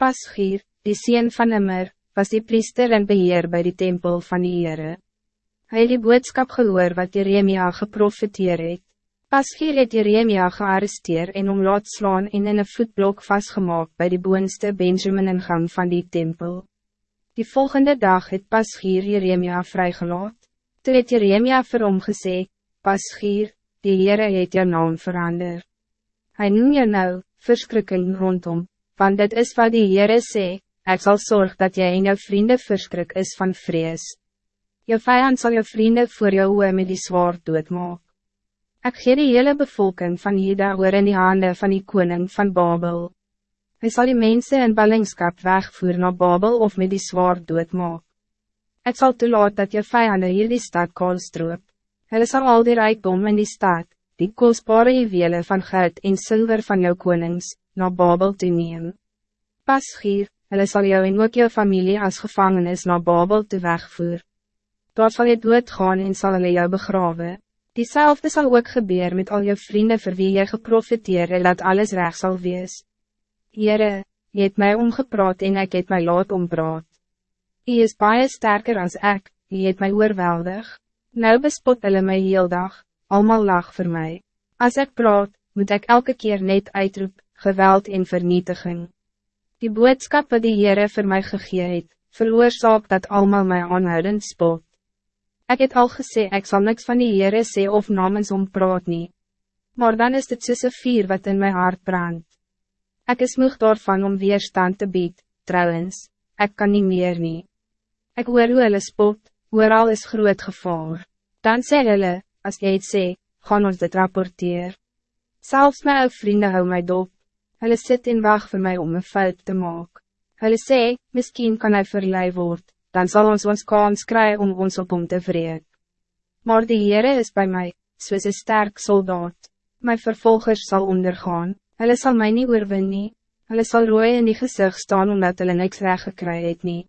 Pasgier, die sien van Immer, was die priester en beheer bij die tempel van die Heere. Hy het die boodskap gehoor wat Jeremia geprofiteer het. Pasgier het Jeremia gearresteer en om laat slaan en in een voetblok vastgemaakt bij die boonste Benjamin ingang van die tempel. Die volgende dag het Pasgier Jeremia vrygelaat. Toe het Jeremia vir hom gesê, Pasgier, die Heere het jou naam verander. Hij noem je nou, verschrikking rondom, want dit is wat die Heere sê, ek sal zorg dat jy en jou vrienden verskrik is van vrees. Jou vijand zal jou vrienden voor jou oor met die zwaard doodmaak. Ek gee die hele bevolking van Juda oor in die handen van die koning van Babel. Hij zal die mensen in ballingskap wegvoer naar Babel of met die zwaard doodmaak. Het zal toelaat dat je vijanden hier die stad koolstroop. Hulle sal al die rijkdom in die stad, die kostbare juwele van goud en zilver van jou konings, naar Babel te neem. Pas hier, hulle sal jou en ook jou familie als gevangenis naar Babel te wegvoer. Daar sal jy doodgaan en sal hulle jou begrawe. Diezelfde zal ook gebeuren met al je vrienden voor wie je geprofiteer en dat alles recht zal wees. Heere, je het mij omgepraat en ik het mij laat ompraat. Je is baie sterker als ik, je het mij oorweldig. Nou bespot hulle my heel dag, allemaal lach voor mij. Als ik praat, moet ik elke keer net uitroep, geweld en vernietiging. Die boodskap wat die Heere vir my gegee het, veroorzaak dat allemaal my aanhoudend spot. Ik het al gesê ek sal niks van die Heere sê of namens om praat nie. Maar dan is dit soos vier wat in mijn hart brandt. Ik is moeg daarvan om weerstand te bied, trouwens, ik kan niet meer nie. Ik hoor hoe hulle spot, al is groot gevaar. Dan sê hulle, as jy het sê, gaan ons dit rapporteer. Zelfs my ou vrienden hou my dop. Hulle sit en wacht voor mij om een fout te maken. Hulle sê, misschien kan hij verlei word, dan zal ons ons kans krijgen om ons op om te vreek. Maar die Heere is bij mij, soos een sterk soldaat. Mijn vervolgers zal ondergaan, hulle zal mij niet oorwin nie. Hulle sal rooi in die gezicht staan omdat hulle niks recht gekry het nie.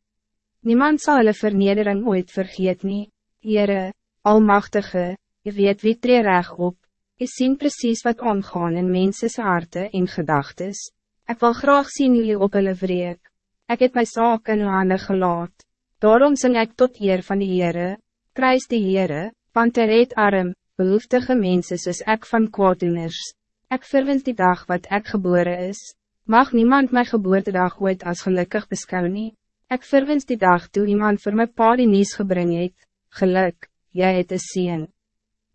Niemand zal hulle vernedering ooit vergeet nie. Heere, Almachtige, je weet wie tree reg op, Je ziet precies wat omgaan in mensense harte en gedagtes. Ik wil graag zien jullie op hulle vreek. Ik heb mijn zaak in handen gelaat. Daarom zing ik tot eer van die Heere. Prijs die Heere, want er reed arm, behoeftige mensen soos ek van kwaaddoeners. Ik verwens die dag wat ik geboren is. Mag niemand mijn geboortedag ooit als gelukkig beschouwen nie. Ik verwens die dag toe iemand voor mijn pa die nies gebring het. Geluk, jij het is zien.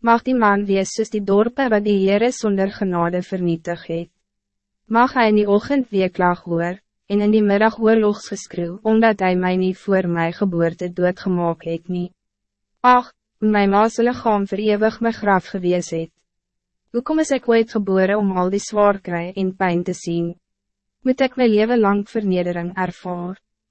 Mag die man wees soos die dorpe wat die Heere sonder genade vernietig het. Mag hij in die ochtend weeklag hoor, en in die middag oorlogsgeskreeuw, omdat hij mij niet voor mijn geboorte doodgemaak het nie. Ach, my ma's lichaam verewig my graf gewees het. Hoekom is ik ooit geboren om al die zwaar en pijn te zien? Moet ik mijn leven lang vernedering ervaren?